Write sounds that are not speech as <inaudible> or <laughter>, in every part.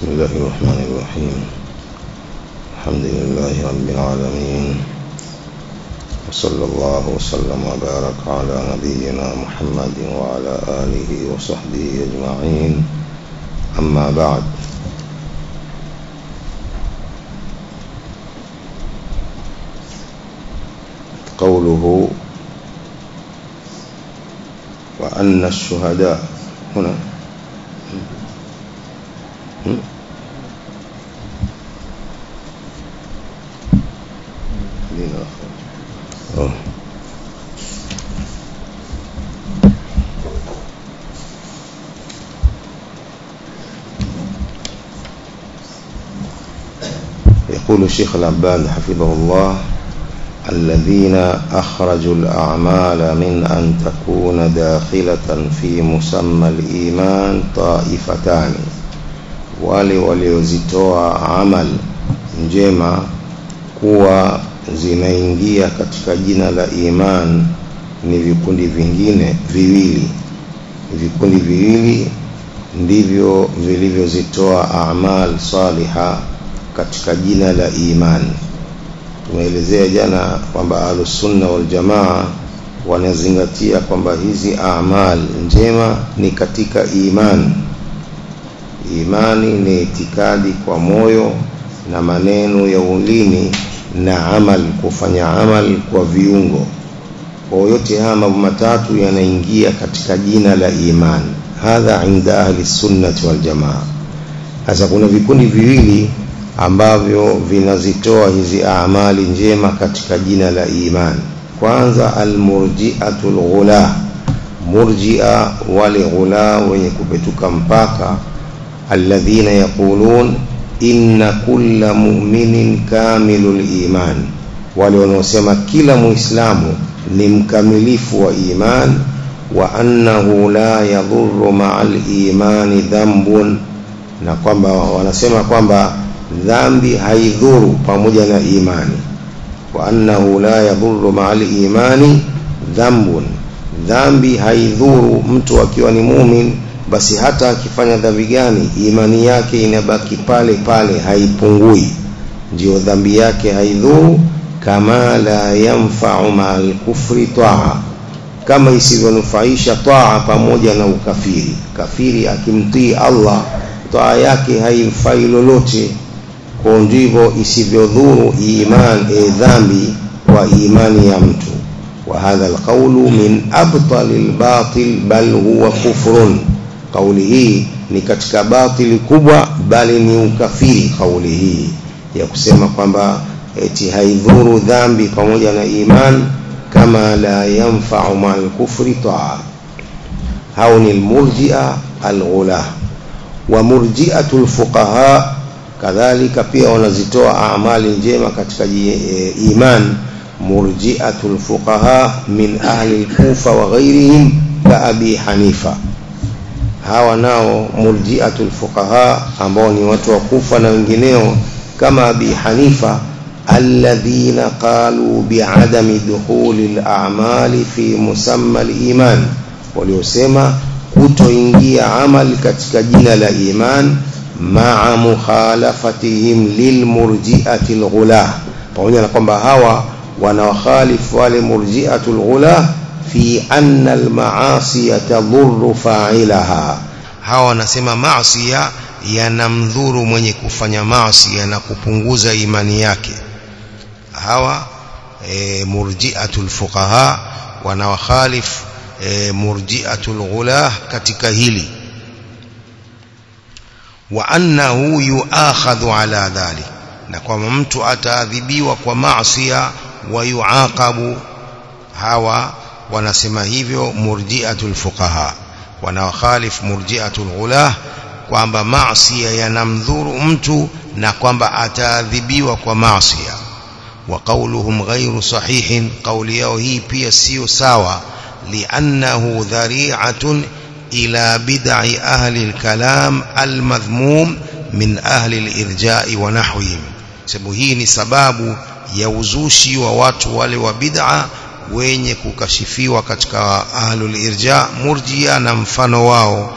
بسم الله الرحمن الرحيم. الحمد لله رب العالمين. وصلى الله وسلم وبارك على نبينا محمد وعلى آله وصحبه أجمعين. أما بعد. قوله وأن الشهداء هنا الشيخ العباد حفظه الله الذين أخرجوا الأعمال من أن تكون داخلة في مسمى الإيمان طائفتان wale waliozitoa amal njema kuwa zinaingia katika jina la iman ni vikundi vingine viwili vikundi viwili ndivyo vilivyozitoa amal saliha katika jina la iman. Tumeelezea jana kwamba ahlusunna waljamaa wanazingatia kwamba hizi amal njema ni katika iman. Imani ni itikadi kwa moyo na maneno ya ulimi na amal kufanya amal kwa viungo. Kwa yote haya mambo matatu yanaingia katika jina la imani hadha inda ahli sunnati wal jamaa. Sasa kuna vikundi viwili ambavyo vinazitoa hizi amali njema katika jina la imani. Kwanza almurji'atul ghula. Murji'a wale ghula wenye kupetuka mpaka. Alladhina yaqulun inna kulla mu'minin kamilul iman. Wale wanaosema kila muislamu ni mkamilifu wa iman wa annahu la yadhurru ma'al imani dhanbun. Na kwamba wanasema kwamba dhambi haidhuru pamoja na imani. Wa annahu la yadhurru ma'al imani dhambun dhambi haidhuru mtu akiwa ni mumin basi hata akifanya dhambi gani imani yake inabaki pale pale haipungui. Ndio dhambi yake haidhuru kama la yanfa'u ma'al kufri ta'a. Kama isivyonufaisha taa pamoja na ukafiri. Kafiri akimtii Allah taa yake haimfai lolote kwa ndivyo isivyodhuru iman e dhambi kwa imani ya mtu. Wa hadha alqawlu min abtali albatil bal huwa kufrun. Kauli hii ni katika batili kubwa bali ni ukafiri kauli hii ya kusema kwamba eti haidhuru dhambi pamoja na iman kama la yanfa'u ma'al kufri ta'a. Hao ni almurji'a alghula. Wa murji'atul fuqaha kadhalika pia wanazitoa amali njema katika e, iman. Murji'atul fuqaha min ahli al-kufa wa ghairihim ka abi hanifa. Hawa nao murji'atul fuqaha ambao ni watu wa kufa na wengineo kama abi hanifa alladhina qalu bi'adami dukhuli al-a'mali fi musamma al-iman. Waliosema kutoingia amali katika jina la iman ma'a mukhalafatihim lilmurji'ati al-ghulah pamoja na kwamba hawa wanawakhalifu wale murji'atul ghulah fi anna al-ma'asi tadhurru fa'ilaha hawa wanasema maasi yanamdhuru mwenye kufanya maasi na kupunguza imani yake hawa e, murji'atul fuqaha wanawakhalif e, murji'atul ghulah katika hili وأنه يؤاخذ على ذلك. نكو ممت أتاذبي وكو معصية ويعاقب هوا. ونسمه مرجئة الفقهاء. ونخالف مرجئة الغلاة. كوامب معصية ينمذور أمت نكوامب أتاذبي وكو معصية. وقولهم غير صحيح. قول يوهي بيسي ساوى لأنه ذريعة إلى بدع أهل الكلام المذموم من أهل الإرجاء ونحوهم. سبهين سباب يوزوشي ووات والي وبدع وين يكوكشفي وكتك أهل الإرجاء مرجيا نمفنواه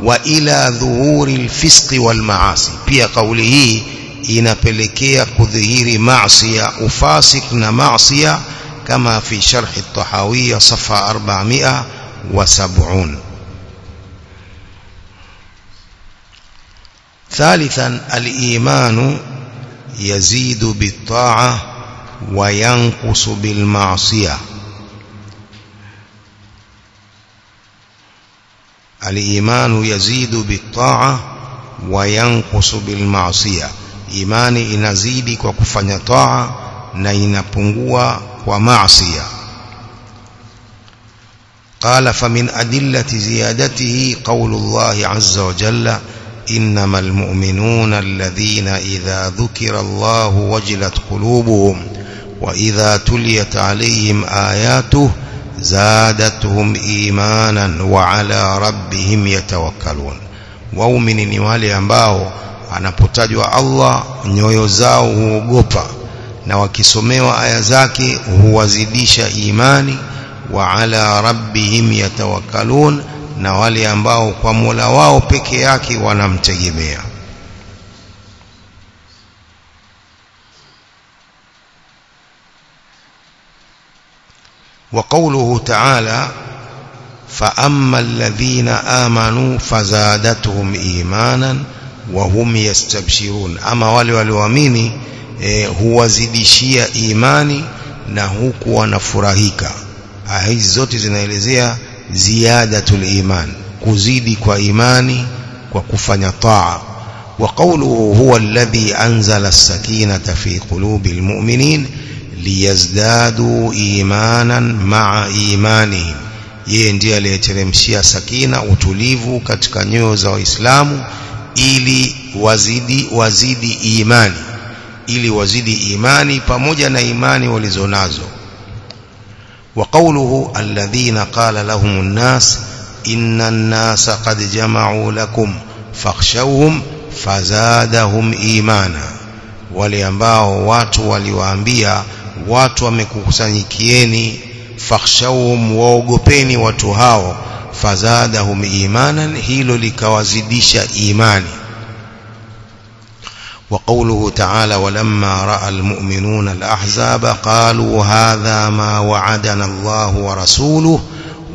وإلى ظهور الفسق والمعاصي. في قوله ينبلكي كذهير معصية أفاسق نمعصية كما في شرح الطحاوية صفحة أربعمائة وسبعون. ثالثا الإيمان يزيد بالطاعة وينقص بالمعصية. الإيمان يزيد بالطاعة وينقص بالمعصية. imani inazidi kwa kufanya taa na inapungua maasiya قال فمن أدلة زيادته قول الله عز وجل إنما المؤمنون الذين إذا ذكر الله وجلت قلوبهم وإذا تليت عليهم آياته زادتهم إيمانا وعلى ربهم يتوكلون. وأؤمن نوالي أنباه أنا بتجوى الله نيوزاه غفا نوكسميه آيازاك هو زدش إيماني وعلى ربهم يتوكلون na wale ambao kwa Mola wao peke yake wanamtegemea وقوله تعالى فأما الذين آمنوا فزادتهم إيمانا وهم يستبشرون أما wale walioamini eh, huwazidishia imani na huku wanafurahika aya hizi zote zinaelezea ziyadatul iman kuzidi kwa imani kwa kufanya taa. Wa qawluhu huwa alladhi anzala as-sakinata fi qulubi mu'minin liyazdadu imanan ma'a imanihim. Yeye ndiye aliyeteremshia sakina utulivu katika nyoyo za waislamu ili wazidi wazidi imani ili wazidi imani pamoja na imani walizonazo. وقوله الذين قال لهم الناس إن الناس قد جمعوا لكم فاخشوهم فزادهم إيمانا. وليمباه واتوا وليوانبيا واتوا مكوسانيكييني فاخشوهم ووغوبيني واتوهاو فزادهم إيمانا هيلو لكوازدش إيماني وقوله تعالى ولما راى المؤمنون الاحزاب قالوا هذا ما وعدنا الله ورسوله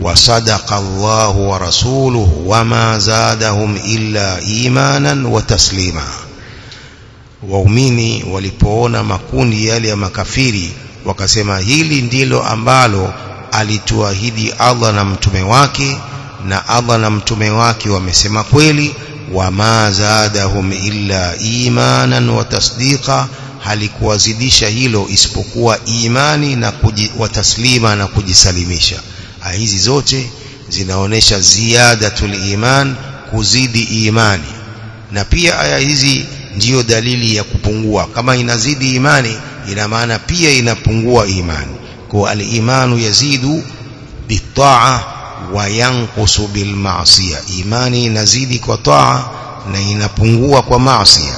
وصدق الله ورسوله وما زادهم الا ايمانا وتسليما waumini walipoona makundi yale ya makafiri wakasema hili ndilo ambalo alituahidi Allah na mtume wake na Allah na mtume wake wamesema kweli wama zadahum illa imanan wa tasdiqa halikuwazidisha hilo isipokuwa imani na wataslima na kujisalimisha. Hizi zote zinaonesha ziyadatul iman kuzidi imani. Na pia aya hizi ndiyo dalili ya kupungua. Kama inazidi imani ina maana pia inapungua imani. Kwa al-imanu yazidu bitaa وينقص بالمعصية إيماني نزيد كطاعة نينبنغوة ومعصية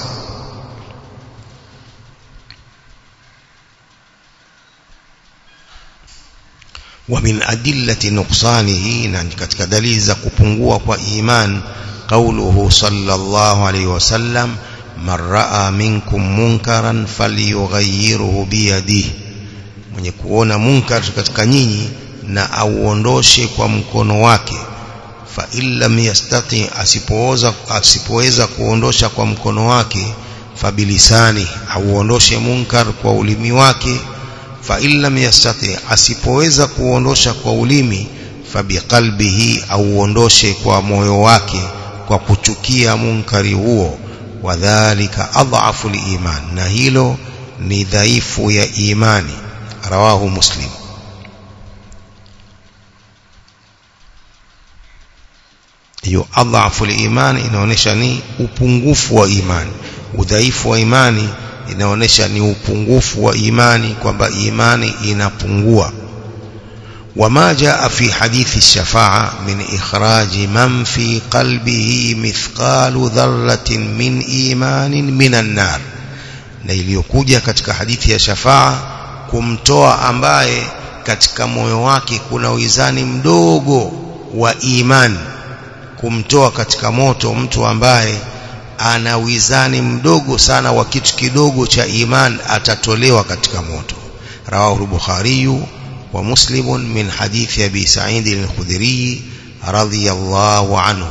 ومن أدلة نقصانه ننكت كدليزة كبنغوة وإيمان قوله صلى الله عليه وسلم من رأى منكم منكرا فليغيره بيده من يكون منكر كتكنيني na auondoshe kwa mkono wake fa illam yastati asipoweza asipoweza kuondosha kwa mkono wake fabilisani auondoshe munkar kwa ulimi wake fa illam yastati asipoweza kuondosha kwa ulimi fabiqalbihi auondoshe kwa moyo wake kwa kuchukia munkari huo wadhalika adhafu liman. Na hilo ni dhaifu ya imani. Rawahu muslim hiyo adhafu liman inaonyesha ni upungufu wa imani udhaifu wa imani inaonyesha ni upungufu wa imani kwamba imani inapungua وما جاء في حديث الشفاعة من إخراج من في قلبه مثقال ذرة من إيمان من النار na iliyokuja katika hadithi ya shafaa kumtoa ambaye katika moyo wake kuna wizani mdogo wa imani kumtoa katika moto mtu ambaye ana wizani mdogo sana wa kitu kidogo cha iman atatolewa katika moto rawahu al-bukhari wa muslim min hadith abi sa'id al-khudri radiyallahu anhu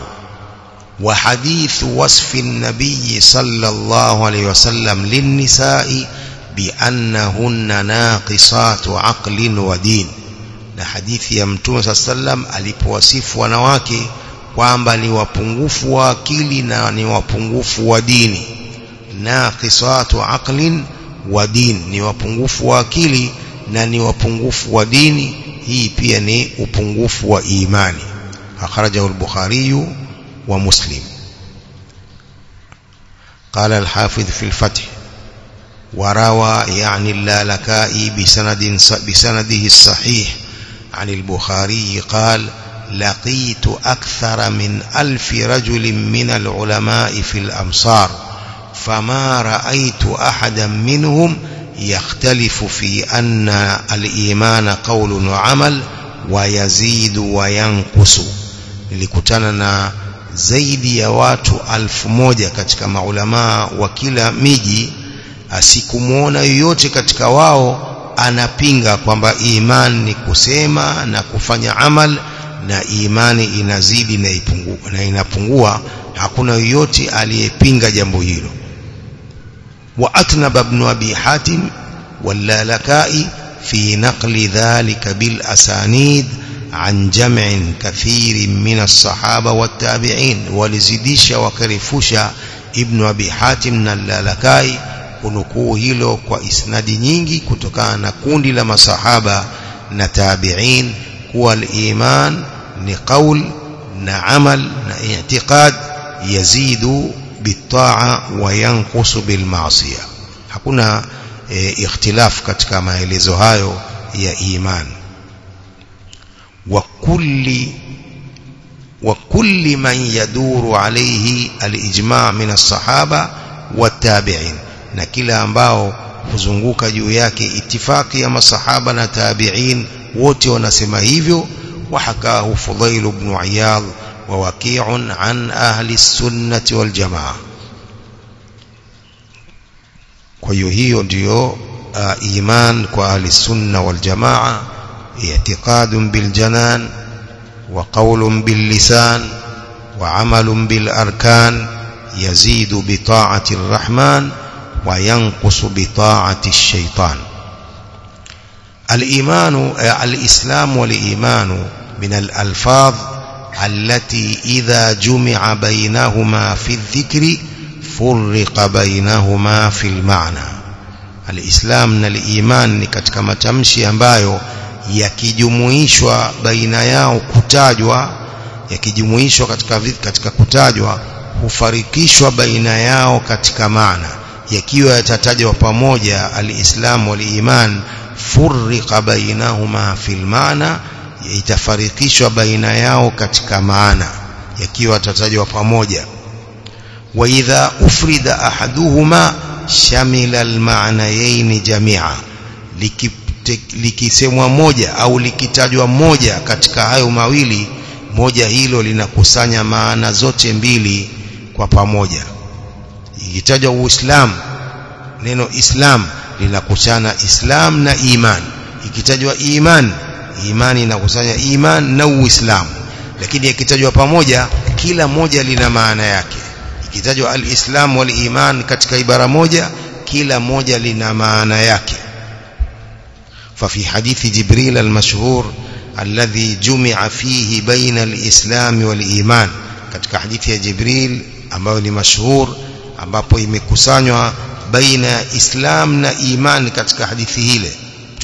wa hadith wasf an-nabiy sallallahu alayhi wasallam lin-nisa'i biannahunna naqisatu aqlin wa din na hadithi ya mtume sallam alipowasifu wanawake kwamba ni wapungufu wa akili na ni wapungufu wa dini naqisatu aqlin wa din ni wapungufu wa akili na ni wapungufu wa dini hii pia ni upungufu wa imani akhrajahu al-bukhari wa muslim قال الحافظ في الفتح وروى يعني اللالكائي بسند بسنده الصحيح عن البخاري قال لقيت أكثر من ألف رجل من العلماء في الأمصار فما رأيت أحدا منهم يختلف في أن الإيمان قول وعمل ويزيد وينقص. لكتننا زيد يوات ألف موجة كتكما علماء وكلا ميجي أسيكمون يوت كتكواه أنا بينغا كما إيمان نكسيما نكفني عمل na imani inazidi na ipungua na inapungua hakuna yoyote aliyepinga jambo hilo wa atnab ibn abi hatim واللالكائي في نقل ذلك بالأسانيد عن جمع كثير من الصحابة والتابعين ولزديش وكرفوش ابن أبي حاتم اللالكائي kunukuu hilo kwa isnadi nyingi kutokana na kundi la masahaba na tabi'in kuwa al-iman نقول نعمل نعتقاد يزيد بالطاعة وينقص بالمعصية. حقنا آه، اختلاف كتك ما يلزهايو يا إيمان. وكل وكل من يدور عليه الإجماع من الصحابة والتابعين. نكلا أنباو فزنقوك جوياك ما صحابنا تابعين ووتي ونسمهيفيو وحكاه فضيل بن عياض ووكيع عن أهل السنة والجماعة. ويهي ديو إيمان كأهل السنة والجماعة اعتقاد بالجنان وقول باللسان وعمل بالأركان يزيد بطاعة الرحمن وينقص بطاعة الشيطان. الإيمان الإسلام والإيمان من الألفاظ التي إذا جمع بينهما في الذكر فرق بينهما في المعنى الإسلام والإيمان ni katika matamshi ambayo yakijumuishwa baina yao kutajwa yakijumuishwa katika katika kutajwa hufarikishwa baina yao katika maana yakiwa yatatajwa pamoja al-Islam wal-iman furriqa bainahuma fil maana itafarikishwa baina yao katika maana yakiwa tatajwa pamoja. Wa idha ufrida ahaduhuma shamila al-ma'nayayn jami'a likisemwa moja au likitajwa moja katika hayo mawili moja hilo linakusanya maana zote mbili kwa pamoja. Ikitajwa uislamu neno islam linakusanya islam na iman. Ikitajwa iman imani inakusanya iman na uislamu lakini ikitajwa pamoja kila moja lina maana yake ikitajwa alislam wal iman katika ibara moja kila moja lina maana yake ففي حديث جبريل المشهور الذي جمع فيه بين الإسلام والإيمان katika hadithi ya Jibril ambayo ni mashhur ambapo imekusanywa baina ya Islam na iman katika hadithi hile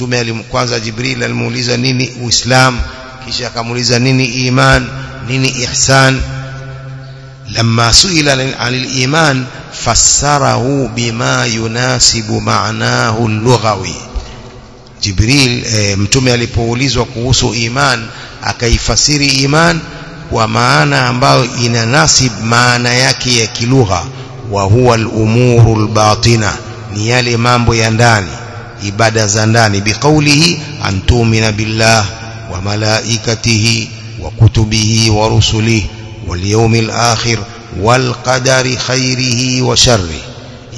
mtume alimkwanza Jibril alimuuliza nini Uislam kisha akamuuliza nini iman nini ihsan لما سئل عن الإيمان فسره بما يناسب معناه اللغوي e, mtume alipoulizwa kuhusu iman akaifasiri iman kwa maana ambayo inanasib maana yake ya kilugha wa huwa al-umuru al-batina ni yale mambo ya ndani ibada za ndani. Biqaulihi antumina billah wa malaikatihi wa kutubihi wa rusulihi wal yawmil akhir wal qadari khairihi wa sharri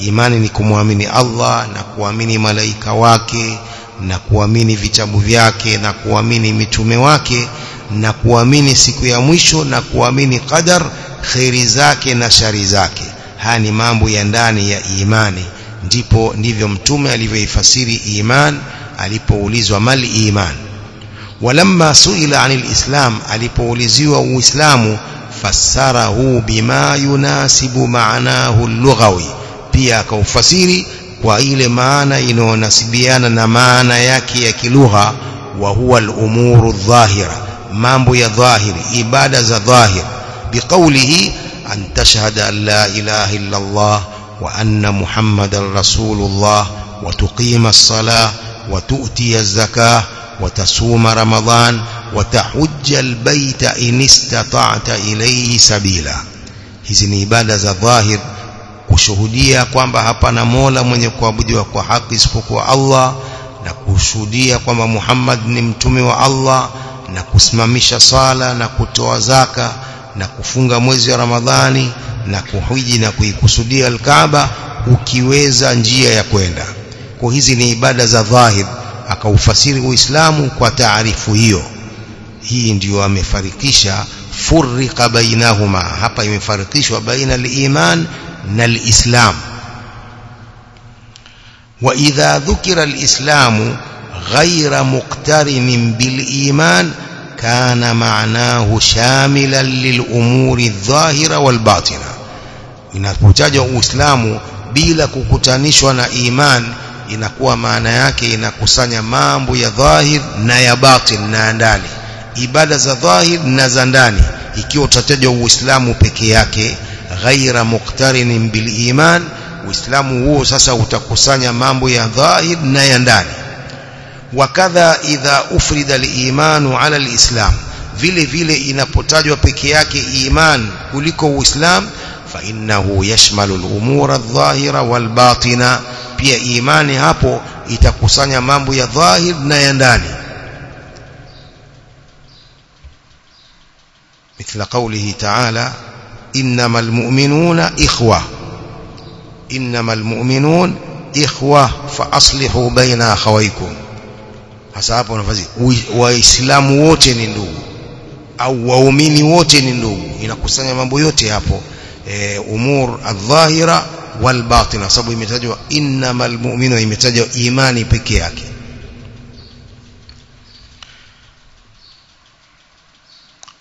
imani ni kumwamini Allah na kuamini malaika wake na kuamini vitabu vyake na kuamini mitume wake na kuamini siku ya mwisho na kuamini qadar khairi zake na shari zake. Haya ni mambo ya ndani ya imani. Ndipo ndivyo mtume alivyoifasiri iman alipoulizwa mal iman walamma suila anil islam alipouliziwa uislamu fassarahu bima yunasibu maanahu lughawi pia akaufasiri kwa ile maana inayonasibiana na maana yake ya kilugha wa huwa al-umuru dhahira mambo ya dhahiri ibada za dhahir biqawlihi an tashhada an la ilaha illa Allah wa tuqima as-salah wa tu'ti az-zakah wa tasuma ramadan wa tahujja al-bayta in istata'ta ilayhi sabila hizi ni ibada za dhahir kushuhudia kwamba hapana mola mwenye kuabudiwa kwa haki isipokuwa Allah na kushuhudia kwamba Muhammad ni mtume wa Allah na kusimamisha sala na kutoa zaka na kufunga mwezi wa Ramadhani na kuhiji na kuikusudia al-Kaaba ukiweza njia ya kwenda. Kwa hizi ni ibada za dhahir akaufasiri Uislamu kwa taarifu hiyo. Hii ndiyo amefarikisha furika bainahuma. Hapa imefarikishwa baina al-iman na al-islam. Wa idha dhukira al-islamu muktarinin muqtarinin bil-iman kana ma'nahu shamilan lil-umuri adh-dhahira wal-batina inapotajwa uislamu bila kukutanishwa na iman inakuwa maana yake inakusanya mambo ya dhahir na ya batin na ndani ibada za dhahir na za ndani ikiwa utatajwa uislamu peke yake ghaira muqtarinin bil iman uislamu huo sasa utakusanya mambo ya dhahir na ya ndani wakadha idha ufrida al-imanu ala al-islam vile vile inapotajwa peke yake iman kuliko uislam fa innahu yashmalu al-umura adh-dhahira wal-batina pia imani hapo itakusanya mambo ya dhahir na ya ndani مثل قوله تعالى إنما المؤمنون إخوة إنما المؤمنون إخوة فأصلحوا بين أخويكم hasa hapo nafasi waislamu wote ni ndugu au waumini wote ni ndugu inakusanya mambo yote hapo e, umur adh-dhahira wal batina sababu imetajwa innamal mu'minu imetajwa imani peke yake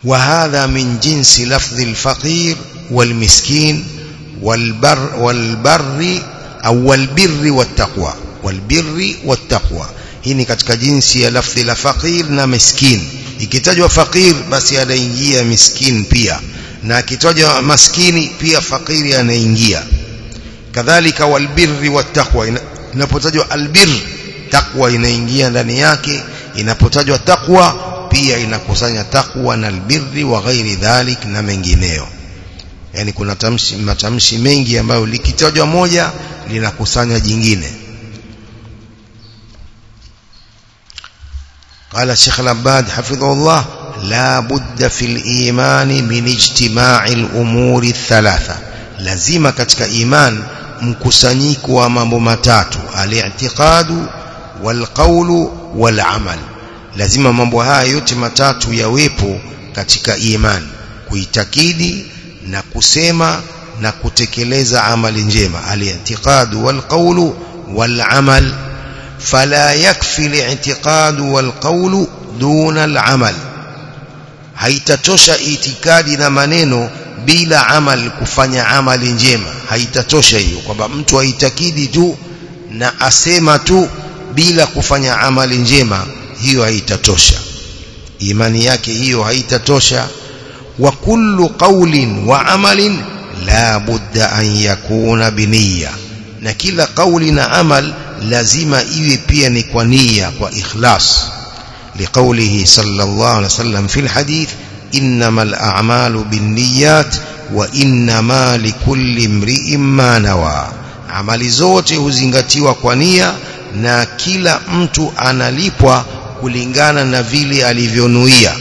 وهذا من جنس لفظ الفقير والمسكين والبر والبر أو والبر والتقوى والبر والتقوى hii ni katika jinsi ya lafdhi la faqir na miskin. Ikitajwa faqir basi anaingia miskin pia. Na akitajwa maskini pia fakiri anaingia. Kadhalika walbirri wattaqwa inapotajwa albir takwa inaingia ndani yake. Inapotajwa takwa pia inakusanya takwa na albirri wa ghairi dhalik na mengineyo yani kuna tamshi matamshi mengi ambayo likitajwa moja linakusanya jingine قال الشيخ الأباد حفظه الله لا بد في الإيمان من اجتماع الأمور الثلاثة. لازم كتك إيمان مكسنيك ومممتات الاعتقاد والقول والعمل. لازم ممبوها يتمتات يويبو كتك إيمان. kuitakidi na kusema na kutekeleza الاعتقاد والقول والعمل. فلا يكفي الاعتقاد والقول دون العمل haitatosha itikadi na maneno bila amal kufanya amali njema haitatosha hiyo kwamba mtu aitakidi tu na asema tu bila kufanya amali njema hiyo haitatosha imani yake hiyo haitatosha wa kullu qawlin wa amalin la budda an yakuna biniya na kila kauli na amal lazima iwe pia ni kwa nia kwa ikhlas. Liqaulihi sallallahu alaihi wasallam fil hadith innamal a'malu binniyat wa innama likulli imri'in ma nawa. Amali zote huzingatiwa kwa nia na kila mtu analipwa kulingana na vile alivyonuia.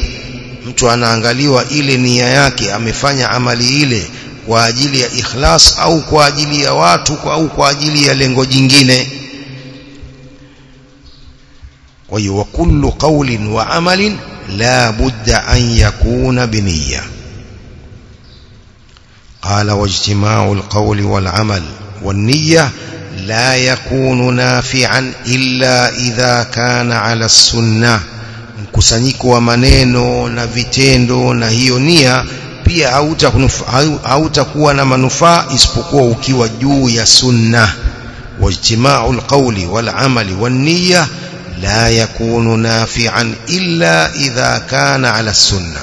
Mtu anaangaliwa ile nia yake amefanya amali ile kwa ajili ya ikhlas au kwa ajili ya watu au kwa ajili ya lengo jingine وي وكل قول وعمل لا بد أن يكون بنية. قال واجتماع القول والعمل والنية لا يكون نافعا إلا إذا كان على السنة. مكسنك ومنين نفتين نهيونية بي أوتك ونمنفاء اسبقوا وكي وجو يسنة واجتماع القول والعمل والنية والنية la yakunu nafi'an illa idha kana ala sunna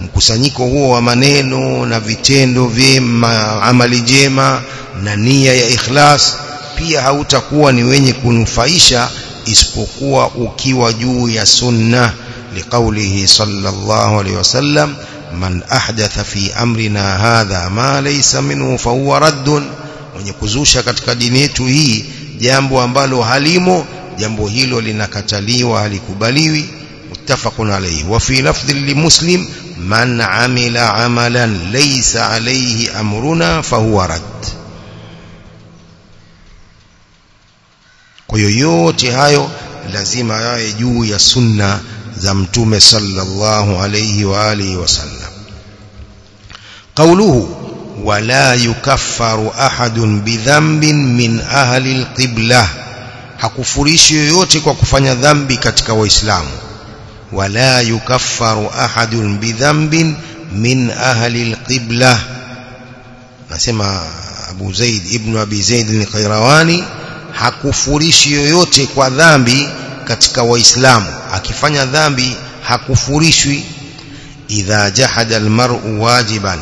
mkusanyiko huo wa maneno na vitendo vyema amali jema na nia ya ikhlas pia hautakuwa ni wenye kunufaisha isipokuwa ukiwa juu ya sunna liqaulihi sallallahu alaihi wasallam man ahdatha fi amrina hadha ma laysa minhu fa huwa raddun mwenye kuzusha katika dini yetu hii jambo ambalo halimo jambo hilo linakataliwa halikubaliwi muttafaqun alayhi wa fi lafdhi limuslim man amila amalan laysa alayhi amruna fa huwa radd kwa hiyo yote hayo lazima yawe juu ya sunna za mtume sallallahu alayhi wa alihi wasallam qawluhu wala yukaffaru ahadun bidhanbin min ahli alqibla hakufurishi yoyote kwa kufanya dhambi katika waislamu wala yukaffaru ahadun bidhanbin min ahli alqibla nasema Abu Zaid ibn Abi Zaid al-Qayrawani hakufurishi yoyote kwa dhambi katika waislamu akifanya dhambi hakufurishwi idha jahada almar'u wajiban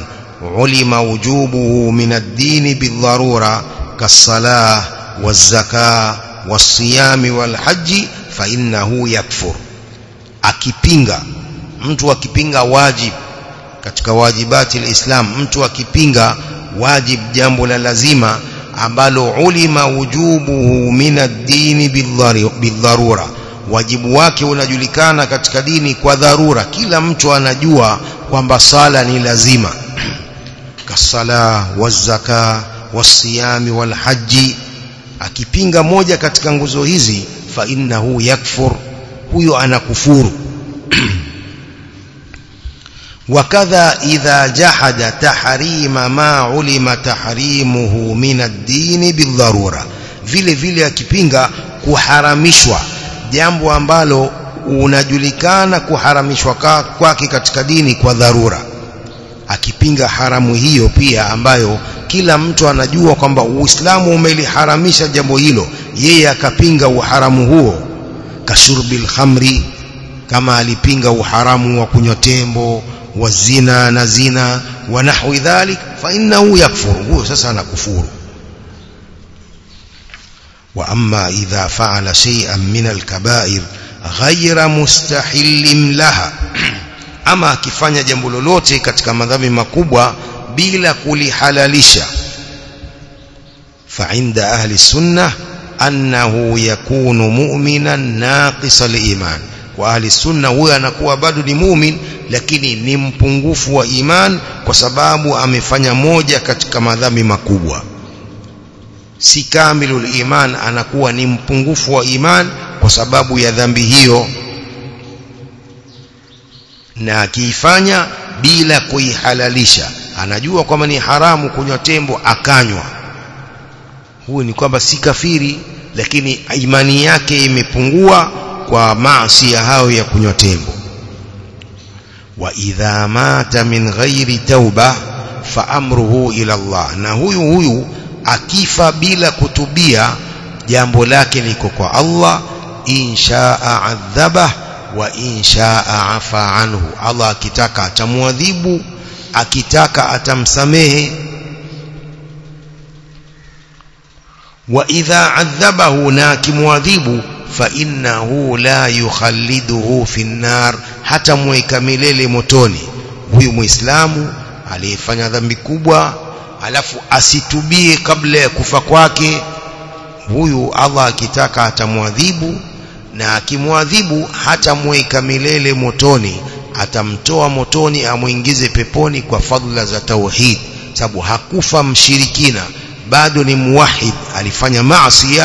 ulima wujubuhu min ad-din bidharura kas-salah waz-zakah was-siyam wal-hajj fa innahu yakfur. Akipinga mtu akipinga wajib katika wajibati al-islam mtu akipinga wajib jambo la lazima ambalo ulima wujubuhu min ad-dini bidharura. Wajibu wake unajulikana katika dini kwa dharura. Kila mtu anajua kwamba sala ni lazima. <clears throat> Kasala wazaka wasiyami walhaji akipinga moja katika nguzo hizi fa innahu yakfur huyo anakufuru. <clears throat> Wakadha idha jahada tahrima ma ulima tahrimuhu min ad-din bidharura vile vile akipinga kuharamishwa jambo ambalo unajulikana kuharamishwa kwake katika dini kwa dharura. Akipinga haramu hiyo pia ambayo kila mtu anajua kwamba Uislamu umeliharamisha jambo hilo. Yeye akapinga uharamu huo. Kashurbil khamri kama alipinga uharamu wa kunywa tembo wa zina na zina wa nahwi dhalik fa innahu yakfuru huyo sasa anakufuru wa amma idha fa'ala shay'an min al-kaba'ir ghayra mustahillim laha. <clears throat> Ama akifanya jambo lolote katika madhambi makubwa bila kulihalalisha فعند أهل السنة أنه يكون مؤمنا ناقص الإيمان وأهل السنة huyo anakuwa bado ni muumini lakini ni mpungufu wa iman kwa sababu amefanya moja katika madhambi makubwa si kamilul iman anakuwa ni mpungufu wa iman kwa sababu ya dhambi hiyo na akiifanya bila kuihalalisha anajua kwamba ni haramu kunywa tembo akanywa. Huyu ni kwamba si kafiri lakini imani yake imepungua kwa maasi ya hayo ya kunywa tembo. Wa idha mata min ghairi tauba fa amruhu ila Allah. Na huyu huyu akifa bila kutubia jambo lake liko kwa Allah. Inshaa adhabah wa inshaa afa anhu. Allah akitaka atamuadhibu akitaka atamsamehe. Wa idha adhabahu na akimwadhibu fa innahu la yukhalliduhu fi nnar hata mweka milele motoni. Huyu muislamu aliyefanya dhambi kubwa alafu asitubie kabla ya kufa kwake huyu Allah akitaka atamwadhibu na akimwadhibu hata hatamweka milele motoni atamtoa motoni amuingize peponi kwa fadhila za tauhid sababu hakufa mshirikina bado ni muwahid alifanya maasi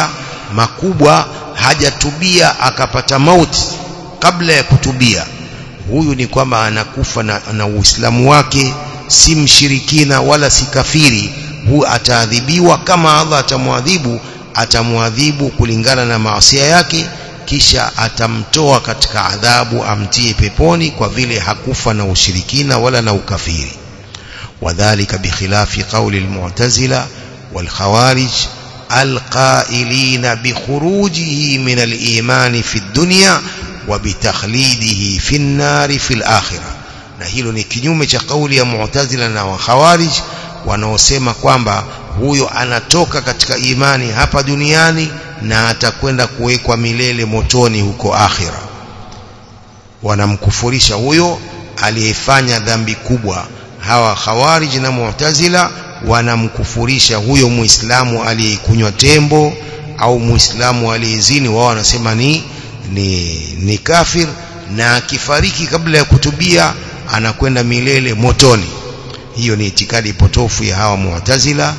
makubwa hajatubia akapata mauti kabla ya kutubia. Huyu ni kwamba anakufa na, na uislamu wake si mshirikina wala si kafiri huyu ataadhibiwa kama Allah atamwadhibu atamwadhibu kulingana na maasi yake kisha atamtoa katika adhabu amtie peponi kwa vile hakufa na ushirikina wala na ukafiri wadhālika bikhilafi qawli almu'tazila والخوارج القائلين بخروجه من الإيمان في الدنيا وبتخليده في النار في الآخرة na hilo ni kinyume cha kauli ya mu'tazila na wakhawarij wanaosema kwamba huyo anatoka katika imani hapa duniani na atakwenda kuwekwa milele motoni huko akhira. Wanamkufurisha huyo aliyefanya dhambi kubwa. Hawa khawarij na mu'tazila wanamkufurisha huyo muislamu aliyekunywa tembo au muislamu aliyezini. Wao wanasema ni ni, ni kafir na akifariki kabla ya kutubia anakwenda milele motoni. Hiyo ni itikadi potofu ya hawa mu'tazila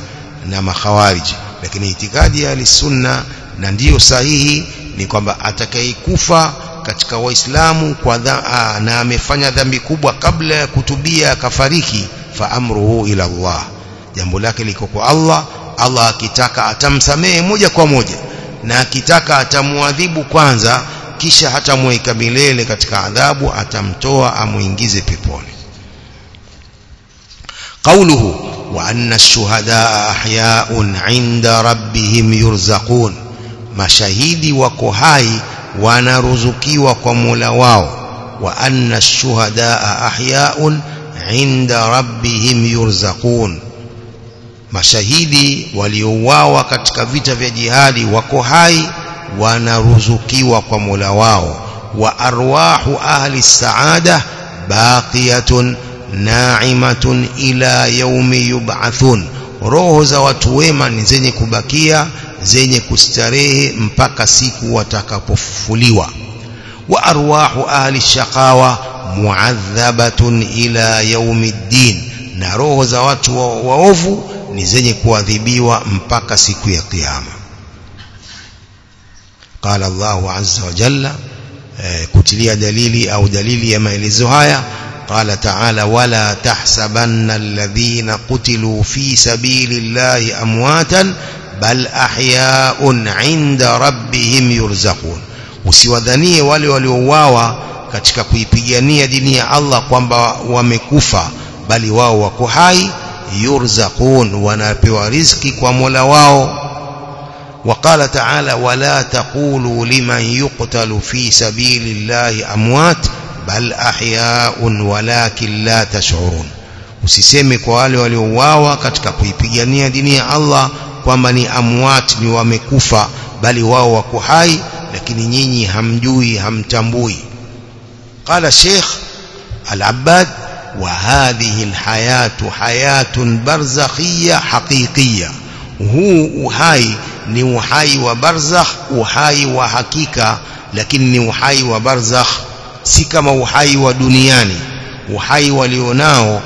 na makhawariji lakini itikadi ya sunna na ndiyo sahihi ni kwamba atakayekufa katika waislamu kwa dha, na amefanya dhambi kubwa kabla ya kutubia akafariki fa amruhu ila Allah jambo lake liko kwa Allah Allah akitaka atamsamehe moja kwa moja na akitaka atamuadhibu kwanza kisha hatamweka milele katika adhabu atamtoa amuingize peponi قوله وأن الشهداء أحياء عند ربهم يرزقون مشاهدي وكهاي ونرزقي وكمولا واو وأن الشهداء أحياء عند ربهم يرزقون mashahidi waliouawa katika vita vya jihadi wako hai wanaruzukiwa kwa Mola wao wa arwahu ahli saada baqiyatun na'imatun ila yaumi yub'athun roho za watu wema ni zenye kubakia zenye kustarehe mpaka siku watakapofufuliwa wa arwahu ahli shaqawa mu'adhabatun ila yaumiddin na roho za watu waovu ni zenye kuadhibiwa mpaka siku ya kiyama قال الله عز وجل كتليا دليلي أو دليلي يا maelezo haya قال تعالى ولا تحسبن الذين قتلوا في سبيل الله أمواتا بل أحياء عند ربهم يرزقون usiwadhanie wale waliouawa katika kuipigania dini ya Allah kwamba wamekufa bali wao wako hai yurzaqun wanapewa riziki kwa Mola wao وقال تعالى ولا تقولوا لمن يقتل في سبيل الله أموات بل أحياء ولكن لا تشعرون usiseme kwa wale waliouawa katika kuipigania dini ya Allah kwamba ni amwat ni wamekufa bali wao wako hai lakini nyinyi hamjui hamtambui qala sheikh al-abbad wa hadhihi al-hayatu hayatun barzakhiyya haqiqiyya huu uhai ni uhai wa barzakh uhai wa hakika lakini ni uhai wa barzakh si kama uhai wa duniani uhai walionao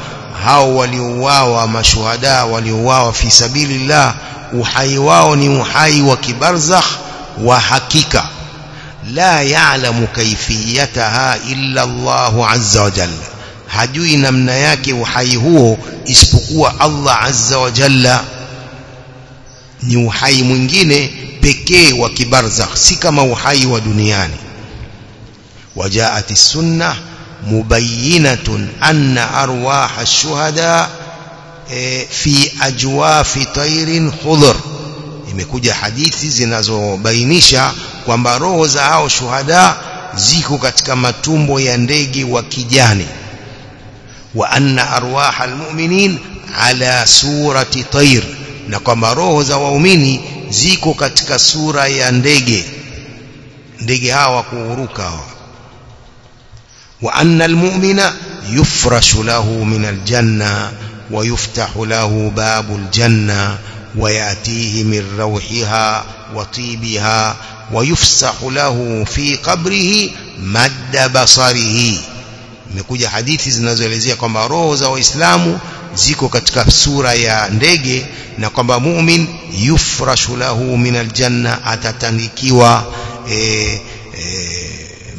hao waliouawa mashuhada waliouawa fi sabilillah uhai wao ni uhai wa kibarzakh wa hakika la ya'lamu kayfiyataha illa Allah azza wa jalla hajui namna yake uhai huo isipokuwa Allah azza wa jalla ni uhai mwingine pekee wa kibarzakh si kama uhai wa duniani وجاءت السنة مبينة أن أرواح e, fi ajwafi tairin hudhur imekuja hadithi zinazobainisha kwamba roho za hao shuhada ziko katika matumbo ya ndege wa kijani. Wa anna arwaha almu'minin ala surati tair na kwamba roho za waumini ziko katika sura ya ndege. Ndege hawa kuuruka hawa. Wa anna almu'mina yufrashu lahu min aljanna ويفتح له باب الجنة ويأتيه من روحها وطيبها ويفسح له في قبره مد بصره. مكوجة حديث زنزلزية كما روزة وإسلام زيكو كتك سورة يا ندجي نقم مؤمن يفرش له من الجنة أتتنكيوا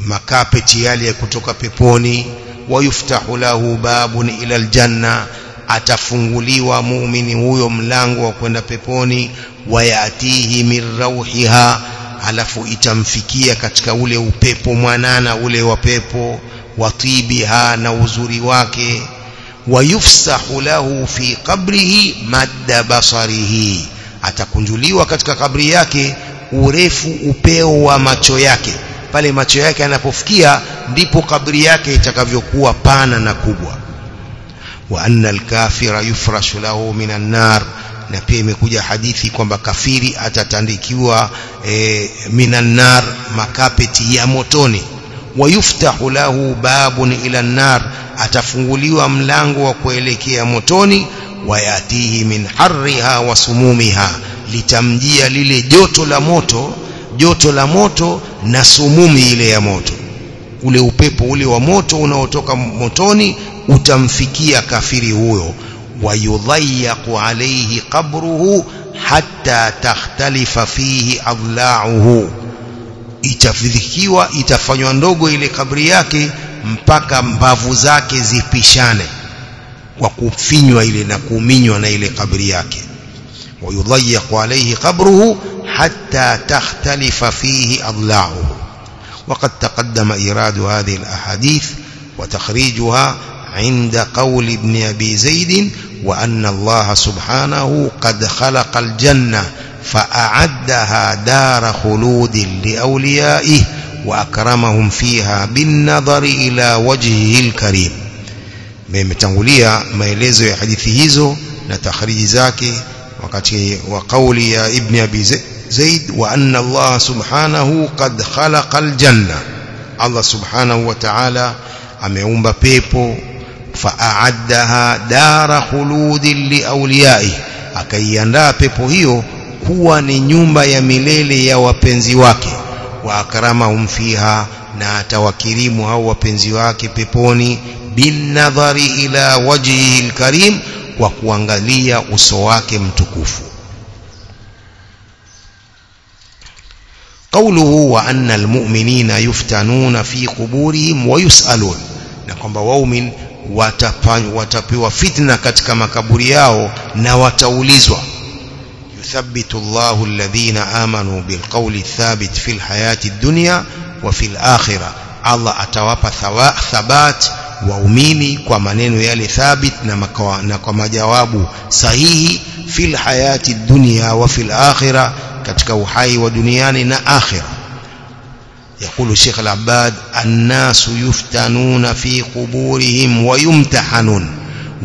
مكابتيالي كتك بيبوني ويفتح له باب إلى الجنة atafunguliwa muumini huyo mlango wa kwenda peponi wayatihi min rauhiha alafu itamfikia katika ule upepo mwanana ule wa pepo watibiha na uzuri wake. Wayufsahu lahu fi qabrihi madda basarihi atakunjuliwa katika kabri yake urefu upeo wa macho yake. Pale macho yake anapofikia ndipo kabri yake itakavyokuwa pana na kubwa wa anna al-kafira yufrashu lahu minan nar. Na pia imekuja hadithi kwamba kafiri atatandikiwa e, minan nar makapeti ya motoni. Wa yuftahu lahu babun ila nar atafunguliwa mlango wa kuelekea motoni. Wayatihi min harriha wa sumumiha litamjia lile joto la moto joto la moto na sumumi ile ya moto ule upepo ule wa moto unaotoka motoni utamfikia kafiri huyo. Wayudhayyaqu alayhi qabruhu hatta takhtalifa fihi adla'uhu itafidhikiwa itafanywa ndogo ile kabri yake mpaka mbavu zake zipishane kwa kufinywa ile na kuminywa na ile kabri yake. Wayudhayyaqu alayhi qabruhu hatta takhtalifa fihi adla'uhu وقد تقدم إيراد هذه الأحاديث وتخريجها عند قول ابن أبي زيد وأن الله سبحانه قد خلق الجنة فأعدها دار خلود لأوليائه وأكرمهم فيها بالنظر إلى وجهه الكريم. Memetangulia maelezo ya hadithi hizo na takhriji zake wakati wa kauli زيد وأن الله سبحانه قد خلق الجنة. الله سبحانه وتعالى أمعون ببيبو فأعدها دار خلود لأوليائه. أكيان لا ببيبو هيو هو نيوم يميليل يو بنزيواك وأكرمهم فيها ناتوكريمها وبنزيواك ببوني بالنظر إلى وجهه الكريم. وكوانغاليا أسواك متكفو قوله وأن المؤمنين يفتنون في قبورهم ويسألون na kwamba waumin watapewa fitna katika makaburi yao na wataulizwa yuthabbitu Allahu alladhina amanu bilqawli thabit fil hayati dunya wa fil akhirah Allah atawapa thabat waumini kwa maneno yale thabit na, makawa, na kwa majawabu sahihi fil hayati dunya wa fil akhirah katika uhai wa duniani na akhirah يقول الشيخ العباد الناس يفتنون في قبورهم ويمتحنون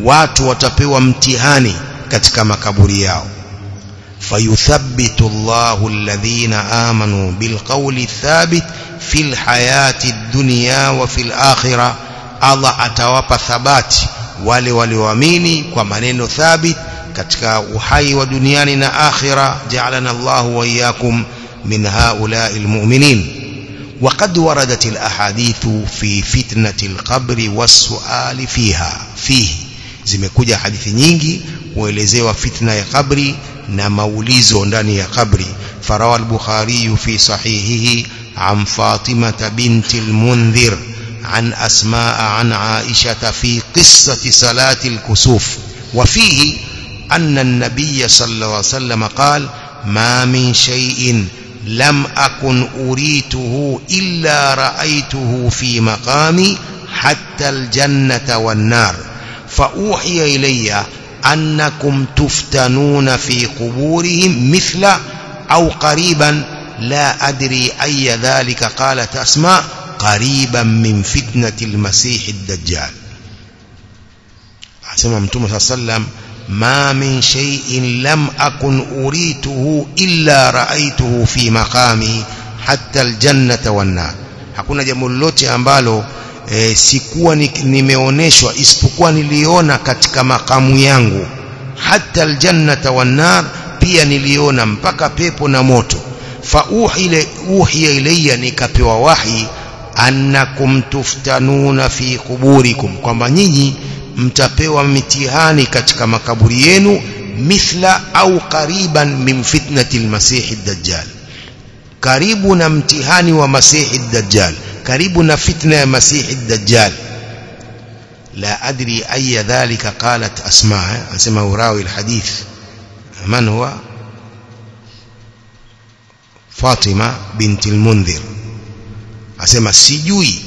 watu watapewa mtihani katika makaburi yao Allahu alladhina amanu bilqawli thabit fil hayati dunya wa fil akhirah Allah atawapa thabati wale walioamini kwa maneno thabit katika uhai wa duniani na akhira ja'alana Allahu wa iyyakum min haula'il mu'minin وقد وردت الأحاديث في فتنة القبر والسؤال فيها فيه zimekuja hadithi nyingi kuelezewa fitna ya kabri na maulizo ndani ya kabri farawa al-bukhari fi sahihihi an fatimah bint al-munzir an asmaa an aisha fi qissati salati al-kusuf wa fihi anna an-nabiy sallallahu alayhi wasallam qala ma min shay'in لم أكن أريته إلا رأيته في مقامي حتى الجنة والنار. فأوحي إلي أنكم تفتنون في قبورهم مثل أو قريبا. لا أدري أي ذلك. قالت أسماء قريبا من فتنة المسيح الدجال صلى الله عليه وسلم ما من شيء لم أكن أريته إلا رأيته في مقامي حتى الجنة والنار hakuna jambo lolote ambalo e, sikuwa nimeoneshwa isipokuwa niliona katika makamu yangu hata aljannata wannar pia niliona mpaka pepo na moto fa uhiya ilayya nikapewa wahi annakum tuftanuna fi quburikum kwamba nyinyi mtapewa mitihani katika makaburi yenu mithla au qariban min fitnati almasih ad-dajjal karibu na mtihani wa masih ad-dajjal karibu na fitna ya masih ad-dajjal la adri aya dhalika qalat asma anasema urawi alhadith man huwa Fatima binti al-Mundhir asema sijui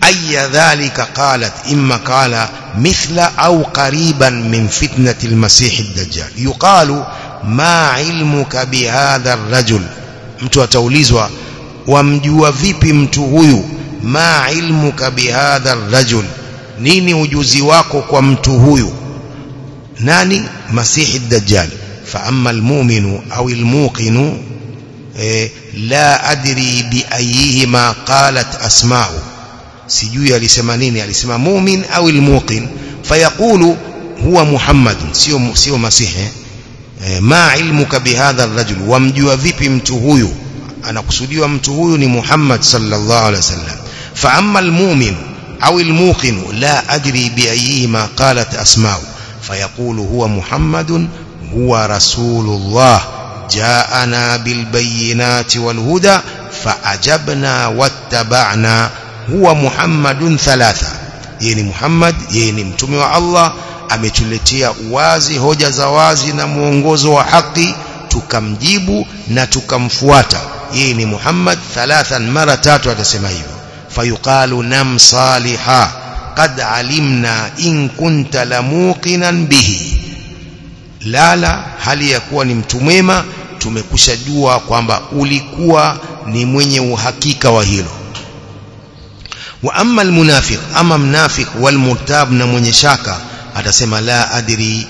aya dhalika qalat imma qala mithla au qariban min fitnati al-masih ad-dajjal yuqalu ma ilmuka bihadha ar-rajul mtu ataulizwa wamjua vipi mtu huyu ma ilmuka bihadha ar-rajul nini ujuzi wako kwa mtu huyu nani masihi ad-dajjal fa amma al-mu'minu aw al-muqinu لا أدري بأيهما قالت أسماء سيجوية لسمانين لسما مؤمن أو الموقن فيقول هو محمد سيو, سيو مسيح ما علمك بهذا الرجل ومجوى ذيب امتهوي أنا قصدي وامتهوي محمد صلى الله عليه وسلم فأما المؤمن أو الموقن لا أدري بأيهما قالت أسماء فيقول هو محمد هو رسول الله جاءنا بالبينات والهدى فأجبنا واتبعنا هو محمد ثلاثة يعني محمد يعني متومي الله ametuletea uwazi hoja za wazi na mwongozo wa haki tukamjibu na tukamfuata yeye ni Muhammad thalathan mara tatu atasema hivyo فيقال نم صالحا قد علمنا إن كنت لموقنا به lala hali ya kuwa ni mtu mwema tumekushajua kwamba ulikuwa ni mwenye uhakika wa hilo wa amma almunafiq ama mnafiq walmurtab na mwenye shaka atasema la adri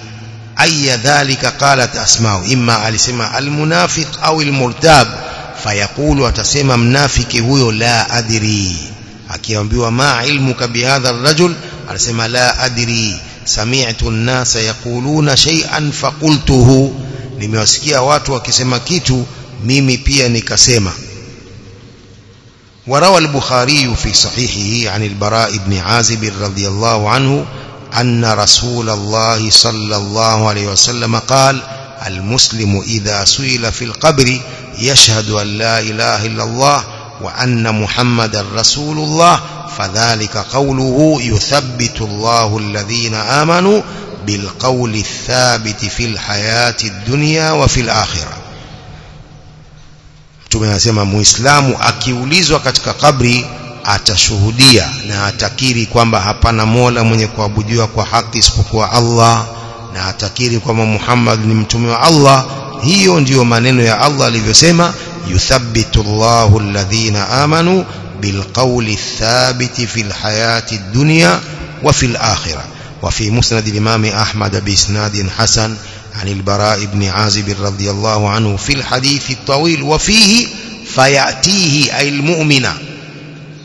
aya dhalika qalat asma'u imma alisema almunafiq au almurtab fayaqulu atasema mnafiki huyo la adri akiambiwa ma ilmuka bihadha ar-rajul anasema la adri sami'tu an-nasa yaquluna shay'an faqultuhu nimewasikia watu wakisema kitu mimi pia nikasema. وروى البخاري في صحيحه عن البراء بن عازب رضي الله عنه أن رسول الله صلى الله عليه وسلم قال المسلم إذا سئل في القبر يشهد أن لا إله إلا الله وأن محمد رسول الله فذلك قوله يثبت الله الذين آمنوا بالقول الثابت في الحياة الدنيا وفي الآخرة tumesema muislamu akiulizwa katika kabri atashuhudia na atakiri kwamba hapana mola mwenye kuabudiwa kwa haki isipokuwa Allah na atakiri kwamba Muhammad ni mtume wa Allah hiyo ndiyo maneno ya Allah alivyosema yuthabbitu Allahu alladhina amanu bilqawli thabiti fil hayati dunya wa fil akhirah وفي مسند الإمام أحمد بإسناد حسن عن البراء بن عازب رضي الله عنه في الحديث الطويل وفيه فيأتيه أي المؤمن.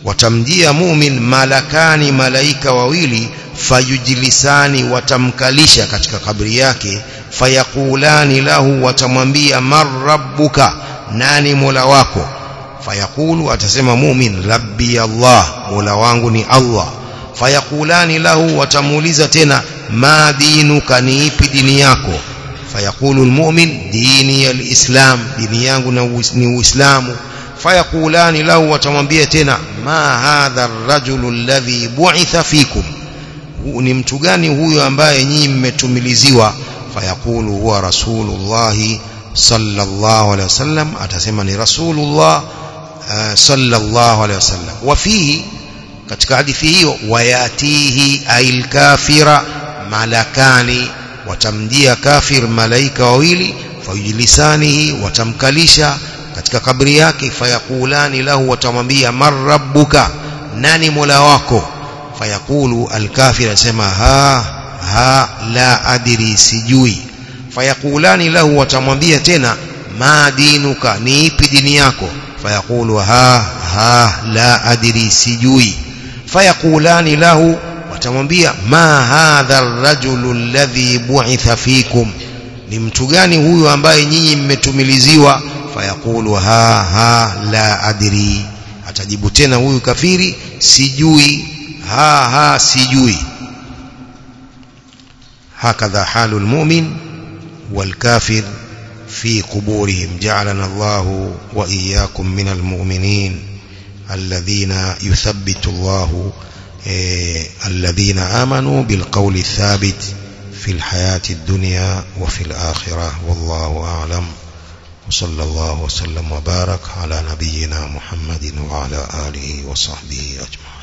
وتمدي مؤمن ملكان ملائكة وويلي فيجلسان وتمكلش كتك قبرياك فيقولان له وتمنبي من ربك ناني ملواك فيقول وتسمى مؤمن ربي الله ملوانقني الله. Fayakulani lahu watamuuliza tena ma dinuka ni ipi dini yako fayaqulu almu'min dini alislam dini yangu ni uislamu fayakulani lahu watamwambia tena ma hadha ar-rajulu alladhi bu'itha fikum ni mtu gani huyo ambaye nyinyi mmetumiliziwa fayaqulu huwa rasulullah sallallahu alaihi wasallam atasema ni rasulullah uh, sallallahu alaihi wasallam wa fihi katika hadithi hiyo wayatihi ail kafira malakani watamjia kafir malaika wawili fayujlisanihi watamkalisha katika kabri yake fayakulani lahu watamwambia man rabbuka nani mola wako fayaqulu alkafir asema ha ha la adri sijui fayakulani lahu watamwambia tena ma dinuka ni ipi dini yako fayaqulu ha ha la adri sijui fayakulani lahu watamwambia ma hadha ar-rajulu alladhi bu'itha fikum ni huyu ambaye nyinyi mmetumiliziwa fayaqulu ha ha la adri atajibu tena huyu kafiri sijui ha ha sijui هكذا حال المؤمن والكافر في قبورهم جعلنا الله وإياكم من المؤمنين الذين يثبت الله الذين آمنوا بالقول الثابت في الحياة الدنيا وفي الآخرة. والله أعلم. وصلى الله وسلم وبارك على نبينا محمد وعلى آله وصحبه أجمعين.